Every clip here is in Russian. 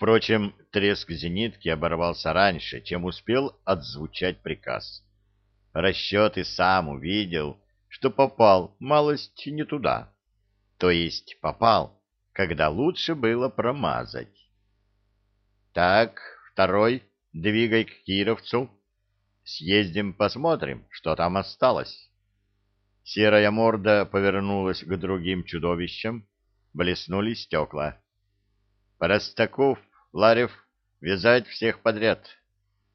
Впрочем, треск зенитки оборвался раньше, чем успел отзвучать приказ. Расчет и сам увидел, что попал малость не туда. То есть попал, когда лучше было промазать. Так, второй, двигай к Кировцу. Съездим посмотрим, что там осталось. Серая морда повернулась к другим чудовищам, блеснули стекла. Простаков Ларев, вязать всех подряд.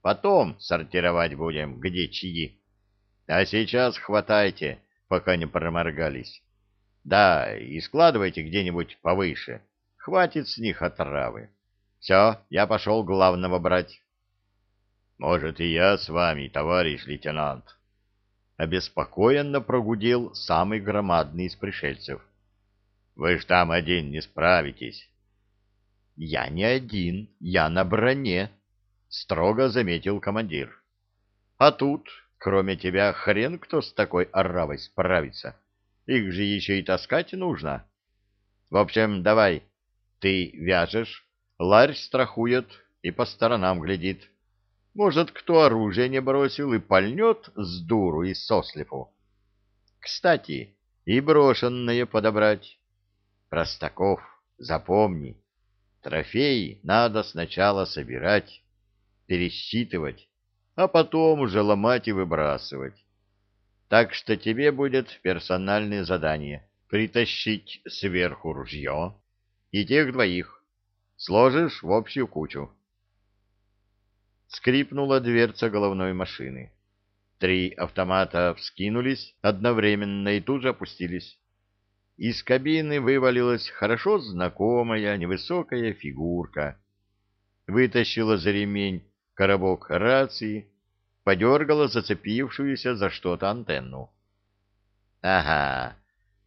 Потом сортировать будем, где чьи. А сейчас хватайте, пока не проморгались. Да, и складывайте где-нибудь повыше. Хватит с них отравы. Все, я пошел главного брать. Может, и я с вами, товарищ лейтенант. Обеспокоенно прогудел самый громадный из пришельцев. Вы ж там один не справитесь. «Я не один, я на броне», — строго заметил командир. «А тут, кроме тебя, хрен кто с такой оравой справится. Их же еще и таскать нужно. В общем, давай, ты вяжешь, ларь страхует и по сторонам глядит. Может, кто оружие не бросил и пальнет с дуру и сослепу. Кстати, и брошенное подобрать. Простаков, запомни» Трофеи надо сначала собирать, пересчитывать, а потом уже ломать и выбрасывать. Так что тебе будет персональное задание — притащить сверху ружье и тех двоих. Сложишь в общую кучу. Скрипнула дверца головной машины. Три автомата вскинулись одновременно и тут же опустились. Из кабины вывалилась хорошо знакомая невысокая фигурка. Вытащила за ремень коробок рации, подергала зацепившуюся за что-то антенну. — Ага,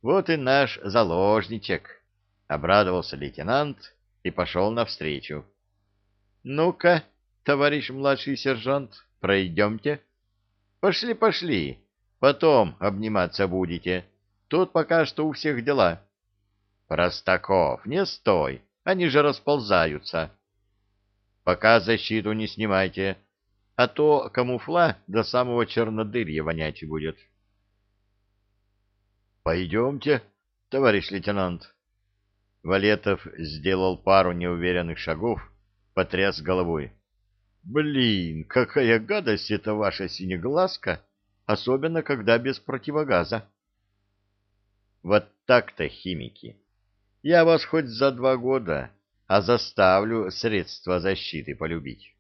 вот и наш заложничек, — обрадовался лейтенант и пошел навстречу. — Ну-ка, товарищ младший сержант, пройдемте. — Пошли, пошли, потом обниматься будете. — Тут пока что у всех дела. Простаков, не стой, они же расползаются. Пока защиту не снимайте, а то камуфла до самого чернодырья вонять будет. Пойдемте, товарищ лейтенант. Валетов сделал пару неуверенных шагов, потряс головой. Блин, какая гадость эта ваша синеглазка, особенно когда без противогаза. Вот так-то, химики. Я вас хоть за два года, а заставлю средства защиты полюбить.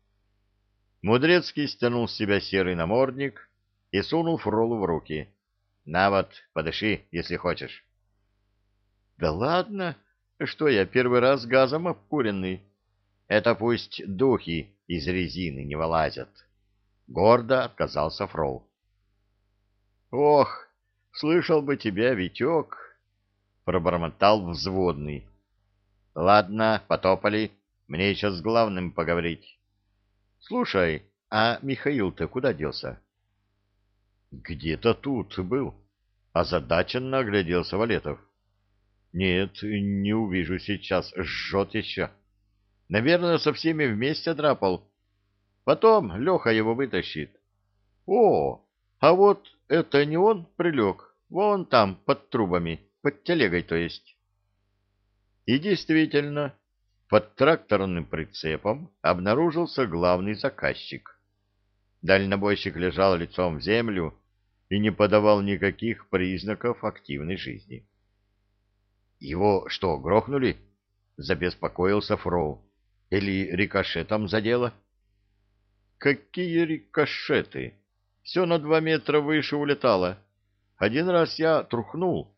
Мудрецкий стянул с себя серый намордник и сунул Фролу в руки. На вот, подыши, если хочешь. Да ладно, что я первый раз газом обкуренный. Это пусть духи из резины не вылазят. Гордо отказался Фрол. Ох, Слышал бы тебя, Витек, — пробормотал взводный. — Ладно, потопали, мне еще с главным поговорить. — Слушай, а Михаил-то куда делся? — Где-то тут был. Озадаченно огляделся Валетов. — Нет, не увижу сейчас, жжет еще. Наверное, со всеми вместе драпал. Потом Леха его вытащит. — О, а вот это не он прилег? Вон там, под трубами, под телегой, то есть. И действительно, под тракторным прицепом обнаружился главный заказчик. Дальнобойщик лежал лицом в землю и не подавал никаких признаков активной жизни. «Его что, грохнули?» — забеспокоился Фроу. «Или рикошетом задело?» «Какие рикошеты? Все на два метра выше улетало. Один раз я трухнул,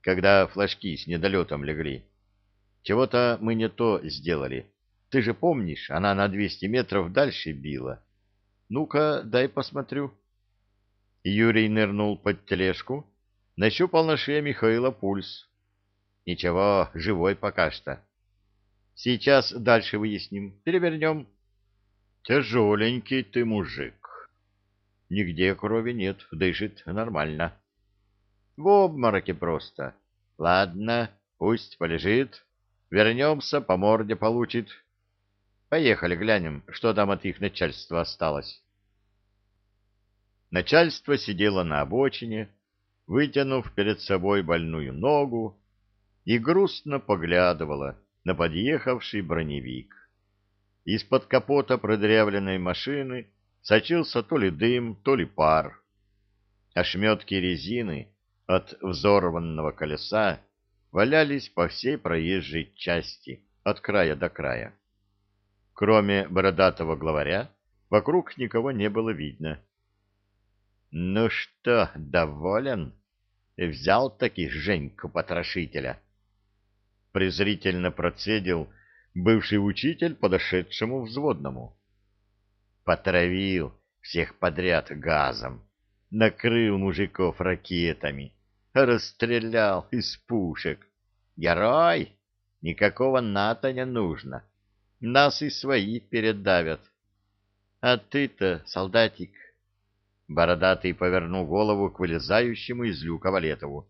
когда флажки с недолетом легли. Чего-то мы не то сделали. Ты же помнишь, она на двести метров дальше била. Ну-ка, дай посмотрю. Юрий нырнул под тележку, нащупал на шее Михаила пульс. Ничего, живой пока что. Сейчас дальше выясним. Перевернем. Тяжеленький ты мужик. Нигде крови нет, дышит нормально. В обмороке просто. Ладно, пусть полежит. Вернемся, по морде получит. Поехали глянем, что там от их начальства осталось. Начальство сидело на обочине, вытянув перед собой больную ногу, и грустно поглядывало на подъехавший броневик. Из-под капота продрявленной машины сочился то ли дым, то ли пар. Ошметки резины от взорванного колеса валялись по всей проезжей части, от края до края. Кроме бородатого главаря, вокруг никого не было видно. — Ну что, доволен? Взял таки Женьку-потрошителя? Презрительно процедил бывший учитель подошедшему взводному. Потравил всех подряд газом, накрыл мужиков ракетами, расстрелял из пушек. Герой! Никакого НАТО не нужно. Нас и свои передавят. А ты-то, солдатик... Бородатый повернул голову к вылезающему из люка Валетову.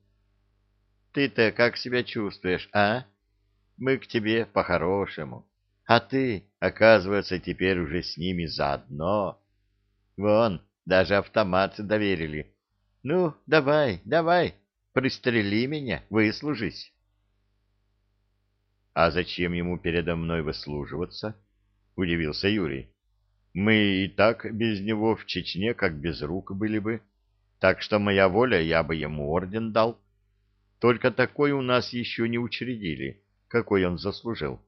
— Ты-то как себя чувствуешь, а? Мы к тебе по-хорошему. А ты, оказывается, теперь уже с ними заодно. Вон, даже автомат доверили. Ну, давай, давай, пристрели меня, выслужись. А зачем ему передо мной выслуживаться? Удивился Юрий. Мы и так без него в Чечне как без рук были бы. Так что моя воля, я бы ему орден дал. Только такой у нас еще не учредили какой он заслужил.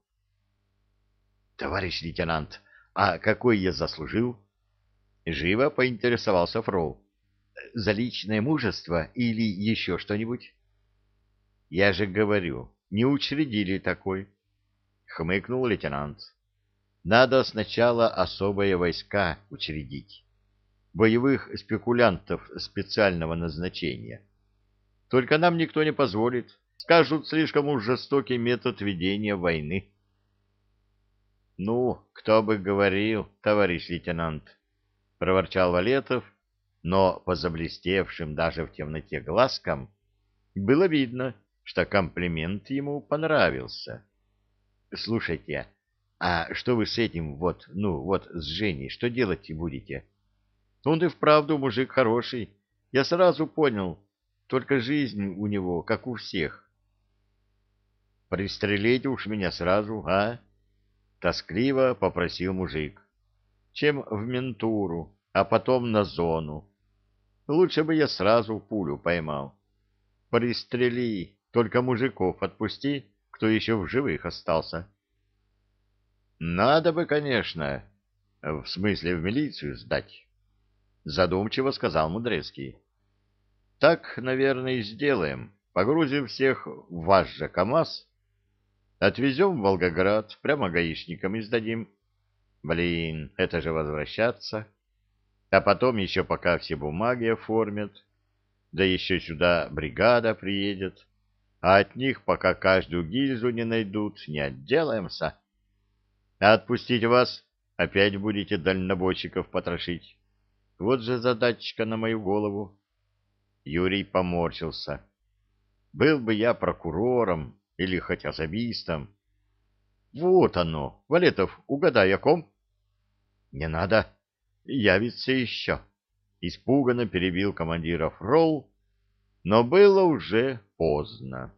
Товарищ лейтенант, а какой я заслужил? Живо поинтересовался Фрол. За личное мужество или еще что-нибудь? Я же говорю, не учредили такой. Хмыкнул лейтенант. Надо сначала особые войска учредить. Боевых спекулянтов специального назначения. Только нам никто не позволит Скажут, слишком уж жестокий метод ведения войны. — Ну, кто бы говорил, товарищ лейтенант, — проворчал Валетов, но по заблестевшим даже в темноте глазкам было видно, что комплимент ему понравился. — Слушайте, а что вы с этим вот, ну, вот с Женей, что делать будете? Он и вправду мужик хороший, я сразу понял, только жизнь у него, как у всех. Пристрелите уж меня сразу, а? Тоскливо попросил мужик. Чем в ментуру, а потом на зону. Лучше бы я сразу пулю поймал. Пристрели, только мужиков отпусти, кто еще в живых остался. Надо бы, конечно, в смысле в милицию сдать. Задумчиво сказал Мудрецкий. Так, наверное, и сделаем. Погрузим всех в ваш же КамАЗ Отвезем в Волгоград, прямо гаишникам и сдадим. Блин, это же возвращаться. А потом еще пока все бумаги оформят. Да еще сюда бригада приедет. А от них пока каждую гильзу не найдут, не отделаемся. А отпустить вас опять будете дальнобойщиков потрошить. Вот же задачка на мою голову. Юрий поморщился. Был бы я прокурором, или хоть особистом. Вот оно, Валетов, угадай, о ком? Не надо, явится еще. Испуганно перебил командиров Ролл, но было уже поздно.